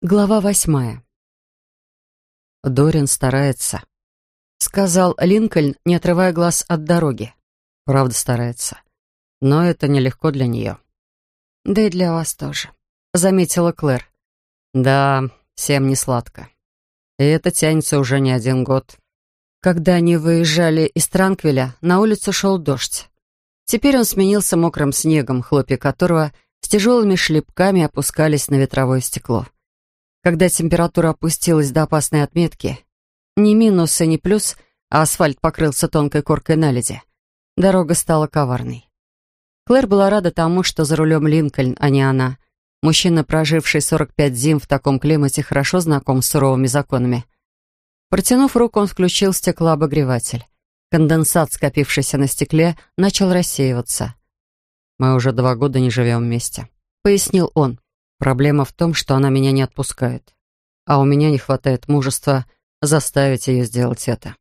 Глава восьмая. «Дорин старается», — сказал Линкольн, не отрывая глаз от дороги. «Правда старается. Но это нелегко для нее». «Да и для вас тоже», — заметила Клэр. «Да, всем не сладко. И это тянется уже не один год». Когда они выезжали из Транквиля, на улицу шел дождь. Теперь он сменился мокрым снегом, хлопья которого с тяжелыми шлепками опускались на ветровое стекло. Когда температура опустилась до опасной отметки, ни минус и ни плюс, а асфальт покрылся тонкой коркой наледи, дорога стала коварной. Клэр была рада тому, что за рулем Линкольн, а не она. Мужчина, проживший 45 зим в таком климате, хорошо знаком с суровыми законами. Протянув руку, он включил стеклообогреватель. Конденсат, скопившийся на стекле, начал рассеиваться. «Мы уже два года не живем вместе», — пояснил он. Проблема в том, что она меня не отпускает. А у меня не хватает мужества заставить ее сделать это.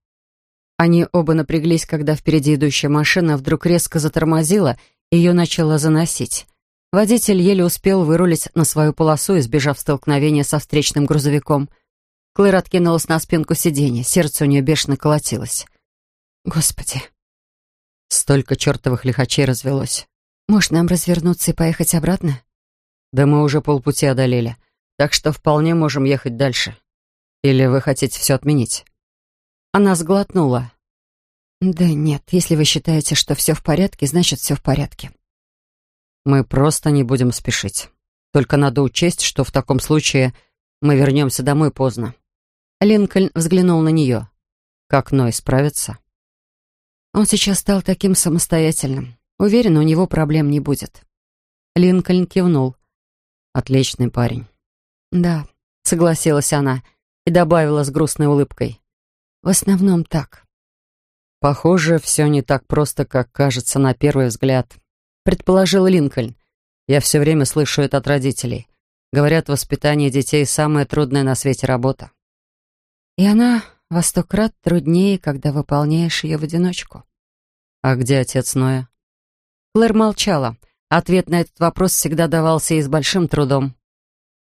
Они оба напряглись, когда впереди идущая машина вдруг резко затормозила, и ее начала заносить. Водитель еле успел вырулить на свою полосу, избежав столкновения со встречным грузовиком. Клэр откинулась на спинку сиденья, сердце у нее бешено колотилось. «Господи!» Столько чертовых лихачей развелось. «Может, нам развернуться и поехать обратно?» Да мы уже полпути одолели, так что вполне можем ехать дальше. Или вы хотите все отменить?» Она сглотнула. «Да нет, если вы считаете, что все в порядке, значит, все в порядке». «Мы просто не будем спешить. Только надо учесть, что в таком случае мы вернемся домой поздно». Линкольн взглянул на нее. «Как Ной справится?» «Он сейчас стал таким самостоятельным. Уверен, у него проблем не будет». Линкольн кивнул. Отличный парень. Да, согласилась она и добавила с грустной улыбкой. В основном так. Похоже, все не так просто, как кажется на первый взгляд, предположил Линкольн. Я все время слышу это от родителей. Говорят, воспитание детей самая трудная на свете работа. И она во сто крат труднее, когда выполняешь ее в одиночку. А где отец Ноя? Клэр молчала. Ответ на этот вопрос всегда давался ей с большим трудом.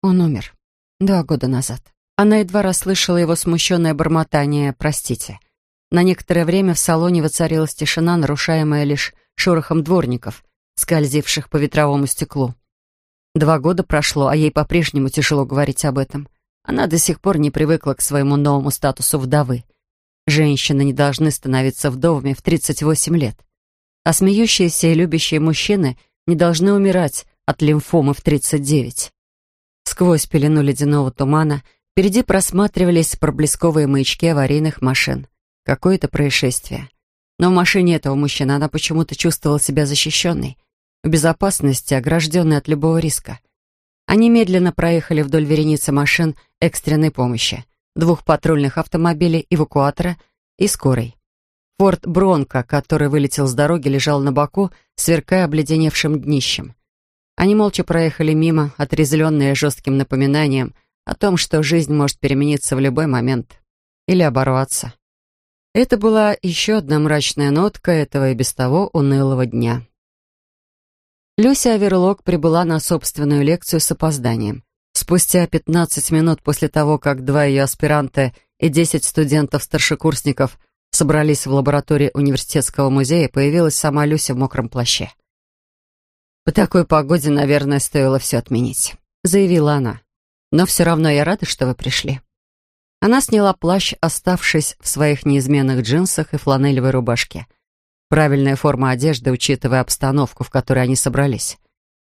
Он умер. Два года назад. Она едва расслышала его смущенное бормотание «простите». На некоторое время в салоне воцарилась тишина, нарушаемая лишь шорохом дворников, скользивших по ветровому стеклу. Два года прошло, а ей по-прежнему тяжело говорить об этом. Она до сих пор не привыкла к своему новому статусу вдовы. Женщины не должны становиться вдовами в 38 лет. А смеющиеся и любящие мужчины не должны умирать от лимфомы в 39. Сквозь пелену ледяного тумана впереди просматривались проблесковые маячки аварийных машин. Какое-то происшествие. Но в машине этого мужчины она почему-то чувствовала себя защищенной, в безопасности, огражденной от любого риска. Они медленно проехали вдоль вереницы машин экстренной помощи, двух патрульных автомобилей, эвакуатора и скорой. Форд Бронко, который вылетел с дороги, лежал на боку, сверкая обледеневшим днищем. Они молча проехали мимо, отрезвленные жестким напоминанием о том, что жизнь может перемениться в любой момент или оборваться. Это была еще одна мрачная нотка этого и без того унылого дня. Люся Аверлок прибыла на собственную лекцию с опозданием. Спустя 15 минут после того, как два ее аспиранта и 10 студентов-старшекурсников собрались в лаборатории университетского музея, появилась сама Люся в мокром плаще. «По такой погоде, наверное, стоило все отменить», — заявила она. «Но все равно я рада, что вы пришли». Она сняла плащ, оставшись в своих неизменных джинсах и фланелевой рубашке. Правильная форма одежды, учитывая обстановку, в которой они собрались.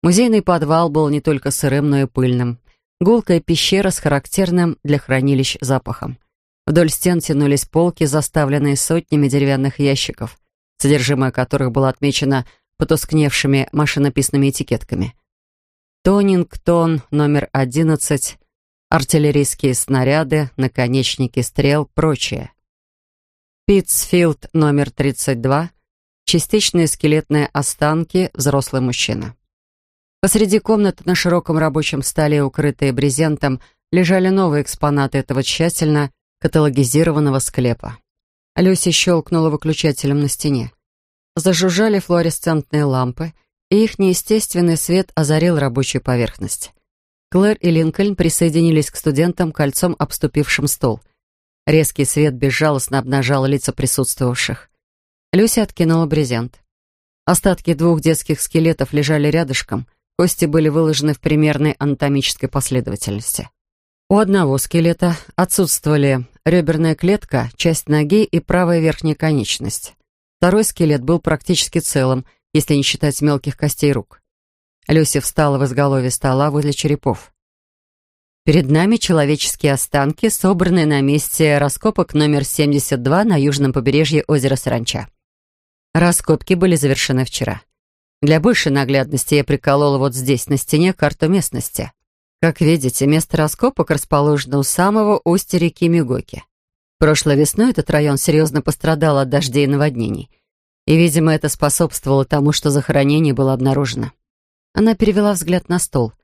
Музейный подвал был не только сырым, но и пыльным. Гулкая пещера с характерным для хранилищ запахом. Вдоль стен тянулись полки, заставленные сотнями деревянных ящиков, содержимое которых было отмечено потускневшими машинописными этикетками. Тонингтон номер 11, артиллерийские снаряды, наконечники стрел, прочее. Питцфилд номер 32, частичные скелетные останки, взрослый мужчина. Посреди комнаты на широком рабочем столе, укрытые брезентом, лежали новые экспонаты этого тщательно каталогизированного склепа. Люся щелкнула выключателем на стене. Зажужжали флуоресцентные лампы, и их неестественный свет озарил рабочую поверхность. Клэр и Линкольн присоединились к студентам, кольцом обступившим стол. Резкий свет безжалостно обнажал лица присутствовавших. Люси откинула брезент. Остатки двух детских скелетов лежали рядышком, кости были выложены в примерной анатомической последовательности. У одного скелета отсутствовали реберная клетка, часть ноги и правая верхняя конечность. Второй скелет был практически целым, если не считать мелких костей рук. Люси встала в изголовье стола возле черепов. Перед нами человеческие останки, собранные на месте раскопок номер 72 на южном побережье озера Саранча. Раскопки были завершены вчера. Для большей наглядности я приколола вот здесь, на стене, карту местности. Как видите, место раскопок расположено у самого устья реки Мигоки. Прошлой весной этот район серьезно пострадал от дождей и наводнений. И, видимо, это способствовало тому, что захоронение было обнаружено. Она перевела взгляд на стол.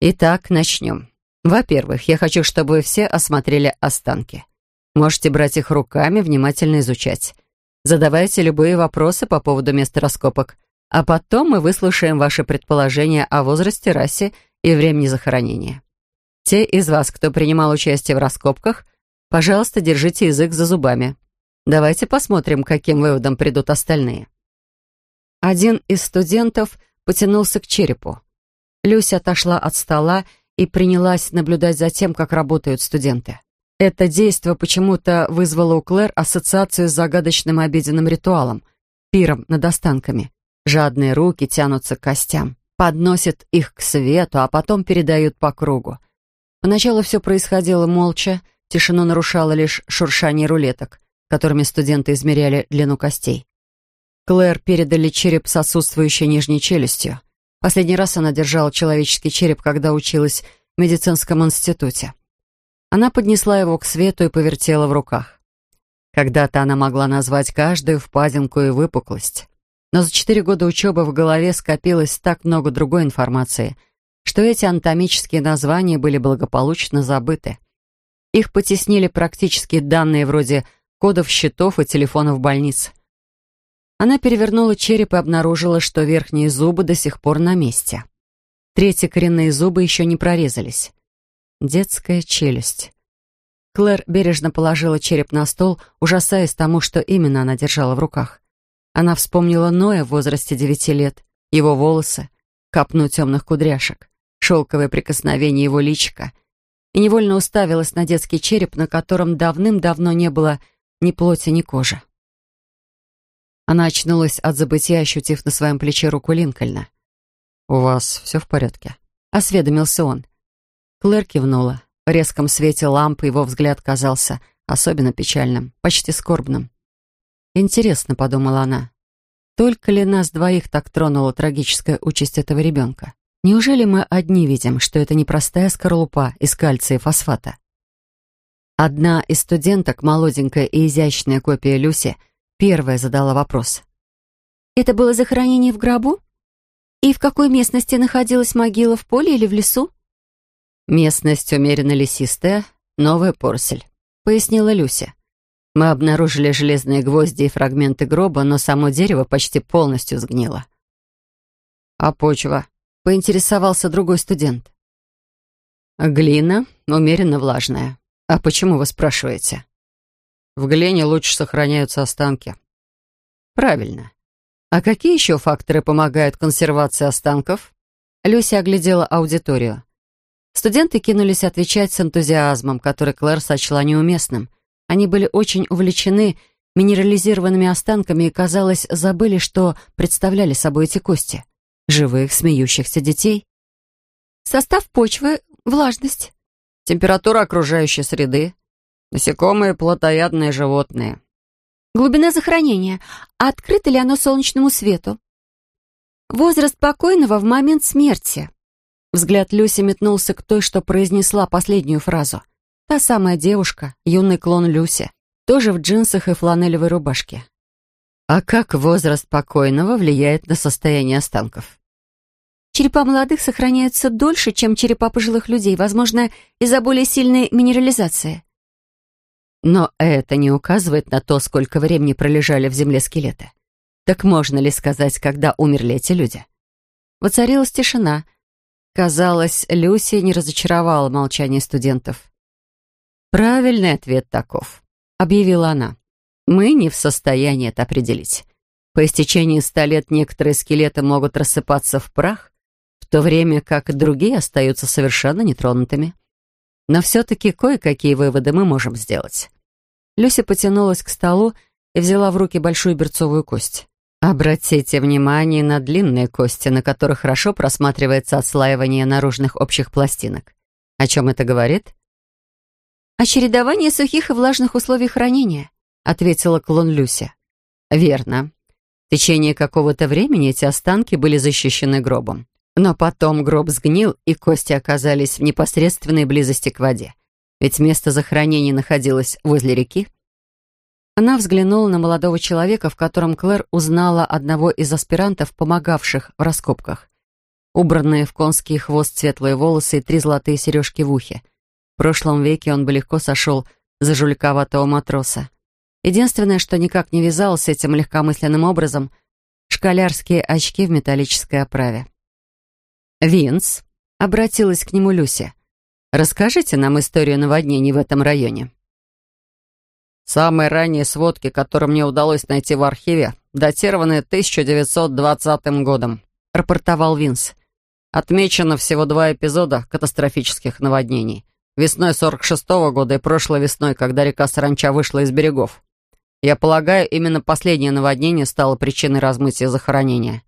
Итак, начнем. Во-первых, я хочу, чтобы вы все осмотрели останки. Можете брать их руками, внимательно изучать. Задавайте любые вопросы по поводу места раскопок, а потом мы выслушаем ваши предположения о возрасте, расе и времени захоронения. Те из вас, кто принимал участие в раскопках, пожалуйста, держите язык за зубами. Давайте посмотрим, каким выводом придут остальные. Один из студентов потянулся к черепу. Люся отошла от стола и принялась наблюдать за тем, как работают студенты. Это действо почему-то вызвало у Клэр ассоциацию с загадочным обеденным ритуалом, пиром над останками. Жадные руки тянутся к костям, подносят их к свету, а потом передают по кругу. Поначалу все происходило молча, тишину нарушало лишь шуршание рулеток, которыми студенты измеряли длину костей. Клэр передали череп с отсутствующей нижней челюстью. Последний раз она держала человеческий череп, когда училась в медицинском институте. Она поднесла его к свету и повертела в руках. Когда-то она могла назвать каждую впадинку и выпуклость. Но за четыре года учебы в голове скопилось так много другой информации, что эти анатомические названия были благополучно забыты. Их потеснили практические данные вроде кодов счетов и телефонов больниц. Она перевернула череп и обнаружила, что верхние зубы до сих пор на месте. Третьи коренные зубы еще не прорезались. Детская челюсть. Клэр бережно положила череп на стол, ужасаясь тому, что именно она держала в руках. Она вспомнила Ноя в возрасте девяти лет, его волосы, капну темных кудряшек, шелковое прикосновение его личика, и невольно уставилась на детский череп, на котором давным-давно не было ни плоти, ни кожи. Она очнулась от забытия, ощутив на своем плече руку Линкольна. «У вас все в порядке?» — осведомился он. Клэр кивнула. В резком свете лампы его взгляд казался особенно печальным, почти скорбным. «Интересно», — подумала она, — «только ли нас двоих так тронула трагическая участь этого ребенка? Неужели мы одни видим, что это непростая скорлупа из кальция и фосфата?» Одна из студенток, молоденькая и изящная копия Люси, — Первая задала вопрос. «Это было захоронение в гробу? И в какой местности находилась могила, в поле или в лесу?» «Местность умеренно лесистая, новая порсель», — пояснила Люся. «Мы обнаружили железные гвозди и фрагменты гроба, но само дерево почти полностью сгнило». «А почва?» — поинтересовался другой студент. «Глина умеренно влажная. А почему вы спрашиваете?» В глине лучше сохраняются останки. Правильно. А какие еще факторы помогают консервации останков? Люся оглядела аудиторию. Студенты кинулись отвечать с энтузиазмом, который Клэр сочла неуместным. Они были очень увлечены минерализированными останками и, казалось, забыли, что представляли собой эти кости. Живых, смеющихся детей. Состав почвы, влажность. Температура окружающей среды, Насекомые, плотоядные животные. Глубина захоронения. А открыто ли оно солнечному свету? Возраст покойного в момент смерти. Взгляд Люси метнулся к той, что произнесла последнюю фразу. Та самая девушка, юный клон Люси, тоже в джинсах и фланелевой рубашке. А как возраст покойного влияет на состояние останков? Черепа молодых сохраняются дольше, чем черепа пожилых людей, возможно, из-за более сильной минерализации. Но это не указывает на то, сколько времени пролежали в земле скелеты. Так можно ли сказать, когда умерли эти люди? Воцарилась тишина. Казалось, Люси не разочаровала молчание студентов. «Правильный ответ таков», — объявила она. «Мы не в состоянии это определить. По истечении ста лет некоторые скелеты могут рассыпаться в прах, в то время как другие остаются совершенно нетронутыми. Но все-таки кое-какие выводы мы можем сделать». Люся потянулась к столу и взяла в руки большую берцовую кость. Обратите внимание на длинные кости, на которых хорошо просматривается отслаивание наружных общих пластинок. О чем это говорит? «О чередовании сухих и влажных условий хранения», — ответила клон Люся. «Верно. В течение какого-то времени эти останки были защищены гробом. Но потом гроб сгнил, и кости оказались в непосредственной близости к воде. Ведь место захоронения находилось возле реки. Она взглянула на молодого человека, в котором Клэр узнала одного из аспирантов, помогавших в раскопках. Убранные в конский хвост светлые волосы и три золотые сережки в ухе. Прошлом веке он бы легко сошел за жуликоватого матроса. Единственное, что никак не вязалось с этим легкомысленным образом — школярские очки в металлической оправе. «Винс», — обратилась к нему Люся, — «расскажите нам историю наводнений в этом районе». Самые ранние сводки, которые мне удалось найти в архиве, датированы 1920 годом», — рапортовал Винс. «Отмечено всего два эпизода катастрофических наводнений. Весной 46 -го года и прошлой весной, когда река Саранча вышла из берегов. Я полагаю, именно последнее наводнение стало причиной размытия захоронения.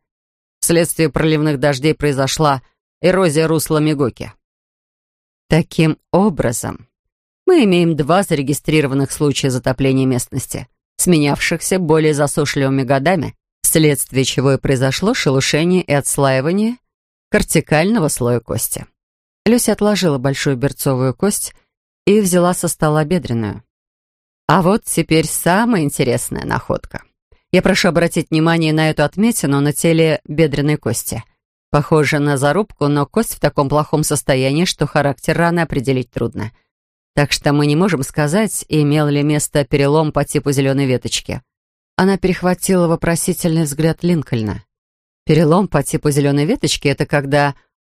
Вследствие проливных дождей произошла эрозия русла Мигоки». «Таким образом», мы имеем два зарегистрированных случая затопления местности, сменявшихся более засушливыми годами, вследствие чего и произошло шелушение и отслаивание кортикального слоя кости. Люся отложила большую берцовую кость и взяла со стола бедренную. А вот теперь самая интересная находка. Я прошу обратить внимание на эту отметину на теле бедренной кости. Похоже на зарубку, но кость в таком плохом состоянии, что характер раны определить трудно — так что мы не можем сказать, имел ли место перелом по типу зеленой веточки. Она перехватила вопросительный взгляд Линкольна. Перелом по типу зеленой веточки — это когда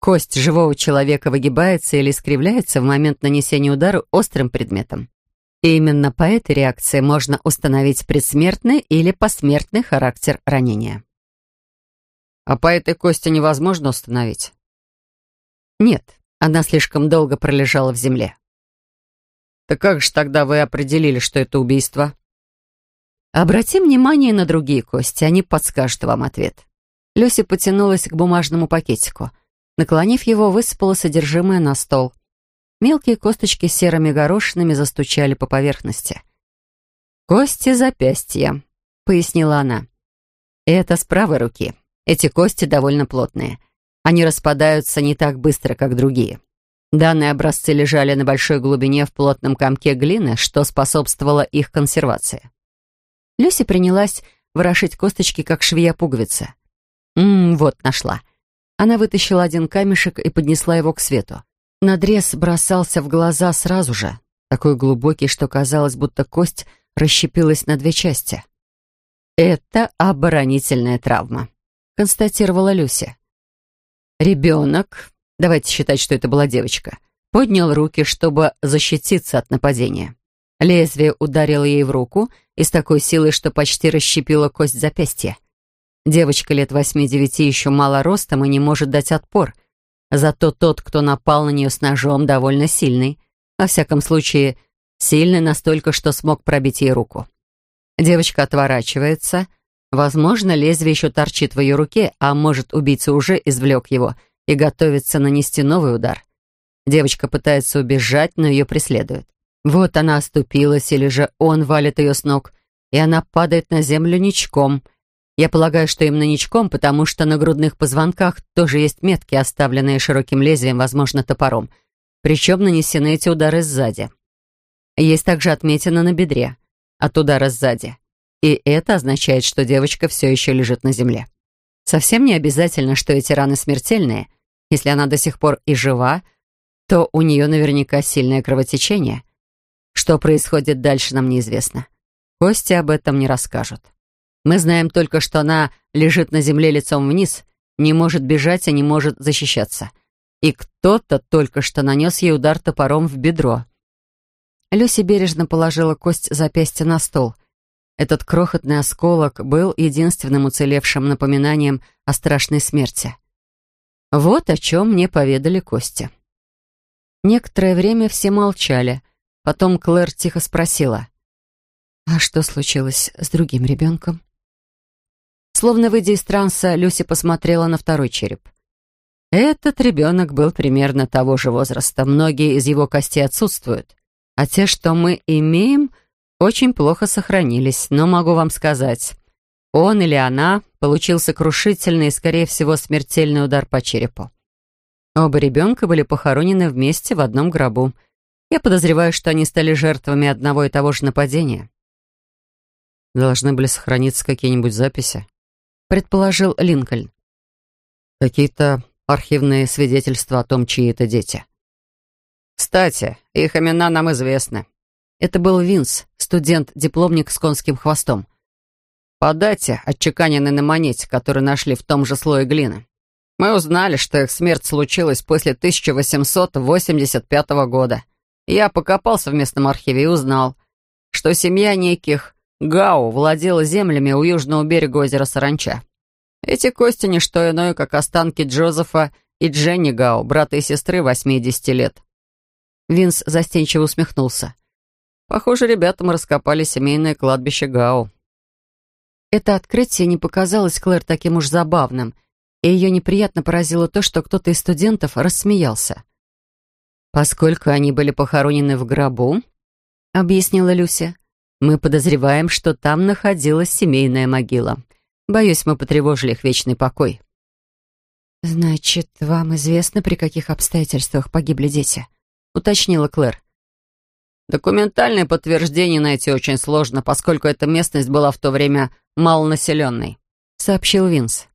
кость живого человека выгибается или искривляется в момент нанесения удара острым предметом. И именно по этой реакции можно установить предсмертный или посмертный характер ранения. А по этой кости невозможно установить? Нет, она слишком долго пролежала в земле. Так как же тогда вы определили, что это убийство? Обратим внимание на другие кости, они подскажут вам ответ. Люся потянулась к бумажному пакетику. Наклонив его, высыпала содержимое на стол. Мелкие косточки серыми горошинами застучали по поверхности. «Кости запястья», — пояснила она. «Это с правой руки. Эти кости довольно плотные. Они распадаются не так быстро, как другие. Данные образцы лежали на большой глубине в плотном комке глины, что способствовало их консервации. Люси принялась ворошить косточки, как швея пуговицы. «Ммм, вот, нашла». Она вытащила один камешек и поднесла его к свету. Надрез бросался в глаза сразу же, такой глубокий, что казалось, будто кость расщепилась на две части. «Это оборонительная травма», — констатировала Люся. «Ребенок давайте считать, что это была девочка, поднял руки, чтобы защититься от нападения. Лезвие ударило ей в руку и с такой силой, что почти расщепило кость запястья. Девочка лет восьми-девяти еще мало ростом и не может дать отпор. Зато тот, кто напал на нее с ножом, довольно сильный. Во всяком случае, сильный настолько, что смог пробить ей руку. Девочка отворачивается. Возможно, лезвие еще торчит в ее руке, а может, убийца уже извлек его — и готовится нанести новый удар. Девочка пытается убежать, но ее преследуют. Вот она оступилась, или же он валит ее с ног, и она падает на землю ничком. Я полагаю, что именно ничком, потому что на грудных позвонках тоже есть метки, оставленные широким лезвием, возможно, топором. Причем нанесены эти удары сзади. Есть также отметина на бедре от удара сзади. И это означает, что девочка все еще лежит на земле. Совсем не обязательно, что эти раны смертельные, если она до сих пор и жива, то у нее наверняка сильное кровотечение. Что происходит дальше, нам неизвестно. Кости об этом не расскажут. Мы знаем только, что она лежит на земле лицом вниз, не может бежать и не может защищаться. и кто-то только что нанес ей удар топором в бедро. Люси бережно положила кость запястья на стол. Этот крохотный осколок был единственным уцелевшим напоминанием о страшной смерти. Вот о чем мне поведали кости. Некоторое время все молчали. Потом Клэр тихо спросила. «А что случилось с другим ребенком?» Словно выйдя из транса, Люси посмотрела на второй череп. Этот ребенок был примерно того же возраста. Многие из его костей отсутствуют. А те, что мы имеем, очень плохо сохранились. Но могу вам сказать, он или она получил сокрушительный и, скорее всего, смертельный удар по черепу. Оба ребенка были похоронены вместе в одном гробу. Я подозреваю, что они стали жертвами одного и того же нападения. Должны были сохраниться какие-нибудь записи, предположил Линкольн. Какие-то архивные свидетельства о том, чьи это дети. Кстати, их имена нам известны. Это был Винс, студент-дипломник с конским хвостом. По дате, отчеканенной на монете, которую нашли в том же слое глины. Мы узнали, что их смерть случилась после 1885 года. Я покопался в местном архиве и узнал, что семья неких Гау владела землями у южного берега озера Саранча. Эти кости — не что иное, как останки Джозефа и Дженни Гау, брата и сестры 80 лет. Винс застенчиво усмехнулся. Похоже, ребятам раскопали семейное кладбище Гау. Это открытие не показалось Клэр таким уж забавным, и ее неприятно поразило то, что кто-то из студентов рассмеялся. «Поскольку они были похоронены в гробу», — объяснила Люся, «мы подозреваем, что там находилась семейная могила. Боюсь, мы потревожили их вечный покой». «Значит, вам известно, при каких обстоятельствах погибли дети?» — уточнила Клэр. «Документальное подтверждение найти очень сложно, поскольку эта местность была в то время малонаселенной», — сообщил Винс.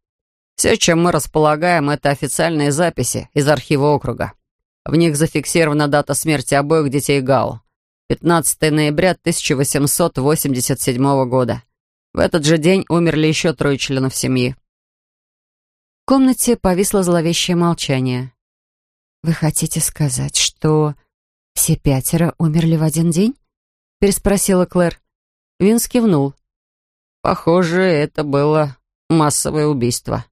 «Все, чем мы располагаем, это официальные записи из архива округа. В них зафиксирована дата смерти обоих детей Гао. 15 ноября 1887 года. В этот же день умерли еще трое членов семьи. В комнате повисло зловещее молчание. «Вы хотите сказать, что все пятеро умерли в один день?» переспросила Клэр. Винс кивнул. «Похоже, это было массовое убийство».